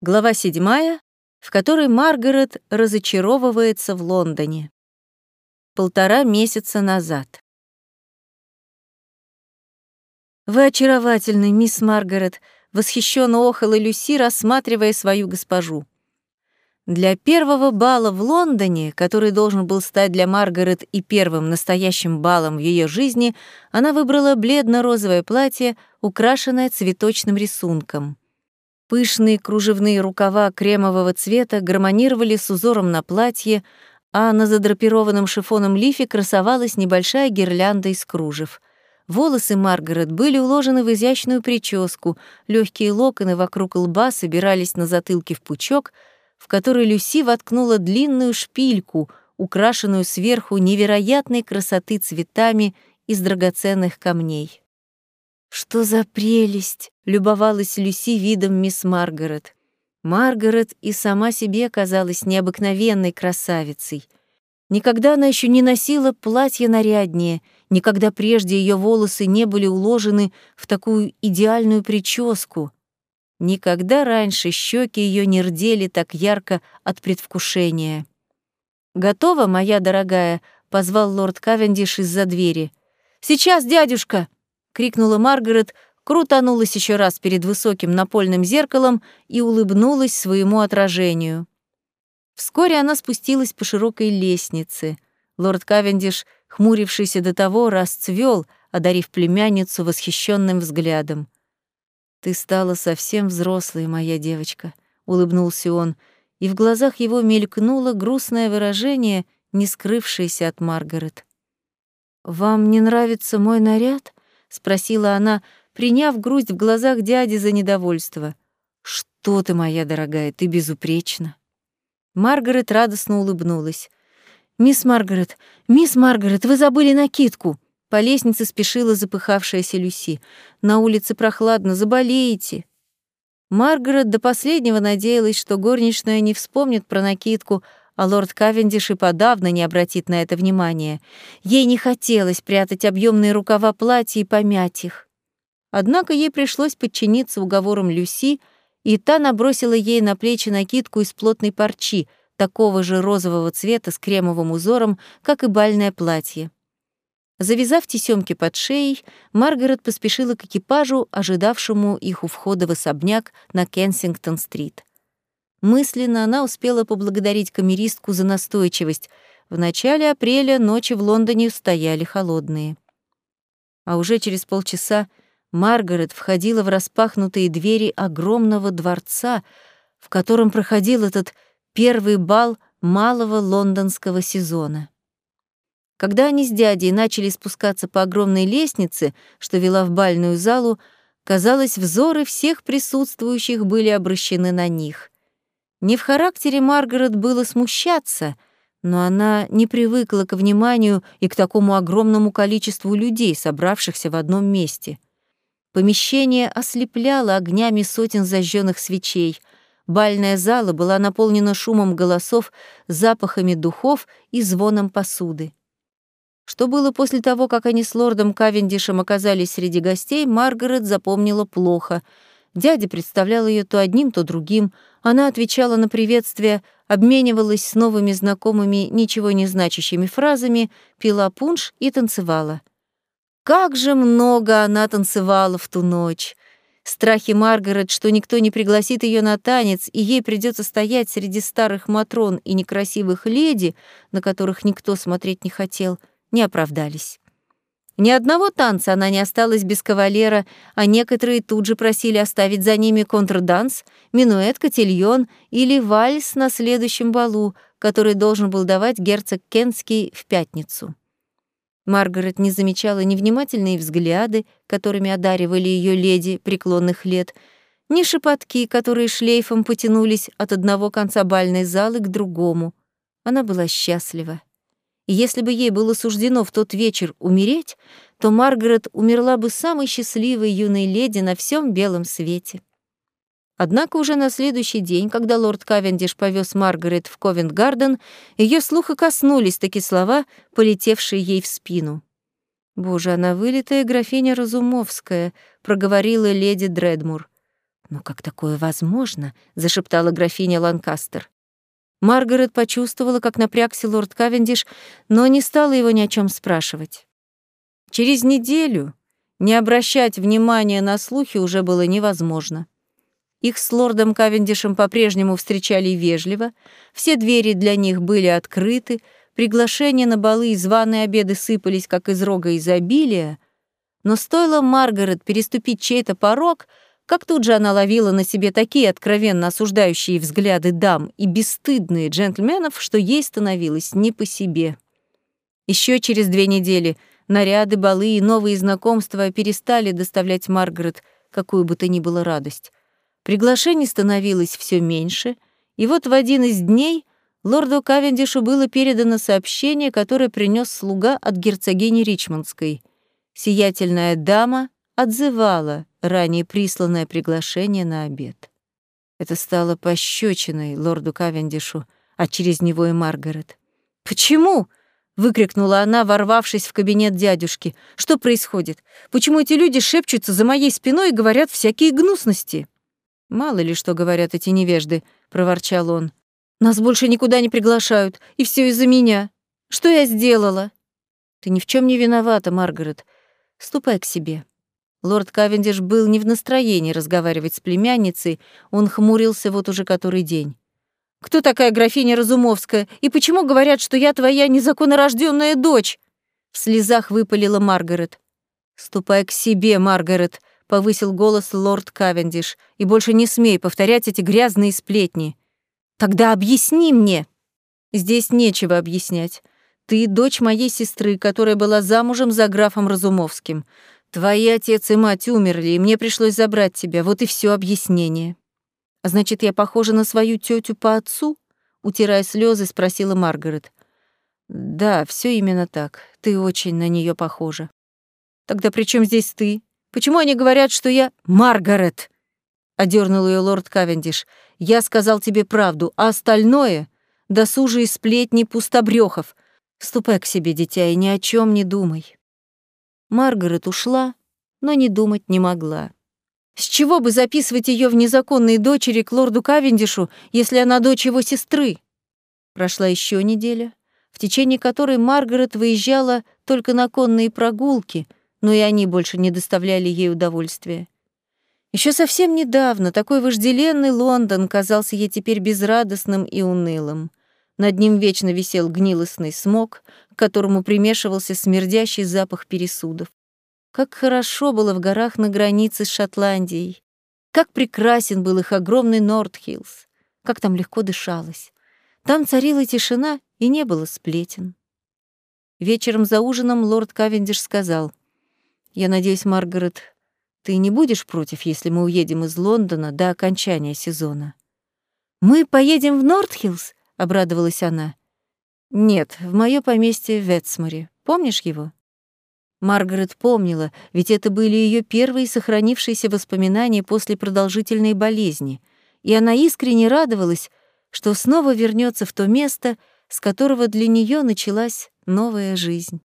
Глава седьмая, в которой Маргарет разочаровывается в Лондоне. Полтора месяца назад. «Вы очаровательны, мисс Маргарет», — восхищенно охала Люси, рассматривая свою госпожу. Для первого бала в Лондоне, который должен был стать для Маргарет и первым настоящим балом в ее жизни, она выбрала бледно-розовое платье, украшенное цветочным рисунком. Пышные кружевные рукава кремового цвета гармонировали с узором на платье, а на задрапированном шифоном лифе красовалась небольшая гирлянда из кружев. Волосы Маргарет были уложены в изящную прическу, легкие локоны вокруг лба собирались на затылке в пучок, в который Люси воткнула длинную шпильку, украшенную сверху невероятной красоты цветами из драгоценных камней. «Что за прелесть!» — любовалась Люси видом мисс Маргарет. Маргарет и сама себе казалась необыкновенной красавицей. Никогда она еще не носила платье наряднее, никогда прежде ее волосы не были уложены в такую идеальную прическу. Никогда раньше щеки ее не рдели так ярко от предвкушения. «Готова, моя дорогая?» — позвал лорд Кавендиш из-за двери. «Сейчас, дядюшка!» Крикнула Маргарет, крутанулась еще раз перед высоким напольным зеркалом и улыбнулась своему отражению. Вскоре она спустилась по широкой лестнице. Лорд Кавендиш, хмурившийся до того, расцвел, одарив племянницу восхищенным взглядом. «Ты стала совсем взрослой, моя девочка», — улыбнулся он, и в глазах его мелькнуло грустное выражение, не скрывшееся от Маргарет. «Вам не нравится мой наряд?» — спросила она, приняв грусть в глазах дяди за недовольство. «Что ты, моя дорогая, ты безупречна». Маргарет радостно улыбнулась. «Мисс Маргарет, мисс Маргарет, вы забыли накидку!» По лестнице спешила запыхавшаяся Люси. «На улице прохладно, заболеете!» Маргарет до последнего надеялась, что горничная не вспомнит про накидку, а лорд Кавендиш и подавно не обратит на это внимания. Ей не хотелось прятать объемные рукава платья и помять их. Однако ей пришлось подчиниться уговорам Люси, и та набросила ей на плечи накидку из плотной парчи, такого же розового цвета с кремовым узором, как и бальное платье. Завязав тесёмки под шеей, Маргарет поспешила к экипажу, ожидавшему их у входа в особняк на Кенсингтон-стрит. Мысленно она успела поблагодарить камеристку за настойчивость. В начале апреля ночи в Лондоне стояли холодные. А уже через полчаса Маргарет входила в распахнутые двери огромного дворца, в котором проходил этот первый бал малого лондонского сезона. Когда они с дядей начали спускаться по огромной лестнице, что вела в бальную залу, казалось, взоры всех присутствующих были обращены на них — не в характере Маргарет было смущаться, но она не привыкла к вниманию и к такому огромному количеству людей, собравшихся в одном месте. Помещение ослепляло огнями сотен зажженных свечей. Бальная зала была наполнена шумом голосов, запахами духов и звоном посуды. Что было после того, как они с лордом Кавендишем оказались среди гостей, Маргарет запомнила плохо — Дядя представлял ее то одним, то другим. Она отвечала на приветствия, обменивалась с новыми знакомыми ничего не значащими фразами, пила пунш и танцевала. Как же много она танцевала в ту ночь! Страхи Маргарет, что никто не пригласит ее на танец, и ей придется стоять среди старых матрон и некрасивых леди, на которых никто смотреть не хотел, не оправдались. Ни одного танца она не осталась без кавалера, а некоторые тут же просили оставить за ними контрданс, минуэт, котельон или вальс на следующем балу, который должен был давать герцог Кентский в пятницу. Маргарет не замечала ни внимательные взгляды, которыми одаривали ее леди преклонных лет, ни шепотки, которые шлейфом потянулись от одного конца бальной залы к другому. Она была счастлива. Если бы ей было суждено в тот вечер умереть, то Маргарет умерла бы самой счастливой юной леди на всем белом свете. Однако уже на следующий день, когда лорд Кавендиш повез Маргарет в Ковент-Гарден, ее слуха коснулись такие слова, полетевшие ей в спину. «Боже, она вылитая графиня Разумовская», — проговорила леди Дредмур. «Но как такое возможно?» — зашептала графиня Ланкастер. Маргарет почувствовала, как напрягся лорд Кавендиш, но не стала его ни о чем спрашивать. Через неделю не обращать внимания на слухи уже было невозможно. Их с лордом Кавендишем по-прежнему встречали вежливо, все двери для них были открыты, приглашения на балы и званые обеды сыпались, как из рога изобилия, но стоило Маргарет переступить чей-то порог, как тут же она ловила на себе такие откровенно осуждающие взгляды дам и бесстыдные джентльменов, что ей становилось не по себе. Еще через две недели наряды, балы и новые знакомства перестали доставлять Маргарет какую бы то ни было радость. Приглашений становилось все меньше, и вот в один из дней лорду Кавендишу было передано сообщение, которое принес слуга от герцогини Ричмондской. Сиятельная дама отзывала ранее присланное приглашение на обед. Это стало пощечиной лорду Кавендишу, а через него и Маргарет. «Почему?» — выкрикнула она, ворвавшись в кабинет дядюшки. «Что происходит? Почему эти люди шепчутся за моей спиной и говорят всякие гнусности?» «Мало ли что говорят эти невежды», — проворчал он. «Нас больше никуда не приглашают, и все из-за меня. Что я сделала?» «Ты ни в чем не виновата, Маргарет. Ступай к себе». Лорд Кавендиш был не в настроении разговаривать с племянницей, он хмурился вот уже который день. «Кто такая графиня Разумовская? И почему говорят, что я твоя незаконнорожденная дочь?» В слезах выпалила Маргарет. «Ступай к себе, Маргарет», повысил голос лорд Кавендиш, и больше не смей повторять эти грязные сплетни. Тогда объясни мне. Здесь нечего объяснять. Ты дочь моей сестры, которая была замужем за графом Разумовским. Твои отец и мать умерли, и мне пришлось забрать тебя. Вот и все объяснение. А значит, я похожа на свою тетю по отцу? Утирая слезы, спросила Маргарет. Да, все именно так. Ты очень на нее похожа. Тогда при чем здесь ты? Почему они говорят, что я Маргарет?» — одернул ее лорд Кавендиш. «Я сказал тебе правду, а остальное — досужие сплетни пустобрёхов. Ступай к себе, дитя, и ни о чем не думай». Маргарет ушла, но не думать не могла. С чего бы записывать ее в незаконные дочери к лорду Кавендишу, если она дочь его сестры? Прошла еще неделя, в течение которой Маргарет выезжала только на конные прогулки — но и они больше не доставляли ей удовольствия. Еще совсем недавно такой вожделенный Лондон казался ей теперь безрадостным и унылым. Над ним вечно висел гнилостный смог, к которому примешивался смердящий запах пересудов. Как хорошо было в горах на границе с Шотландией. Как прекрасен был их огромный Нортхиллз. Как там легко дышалось. Там царила тишина, и не было сплетен. Вечером за ужином лорд Кавендиш сказал, я надеюсь, Маргарет, ты не будешь против, если мы уедем из Лондона до окончания сезона? Мы поедем в Нортхиллз? Обрадовалась она. Нет, в моё поместье в Ветсморе. Помнишь его? Маргарет помнила, ведь это были ее первые сохранившиеся воспоминания после продолжительной болезни, и она искренне радовалась, что снова вернется в то место, с которого для нее началась новая жизнь.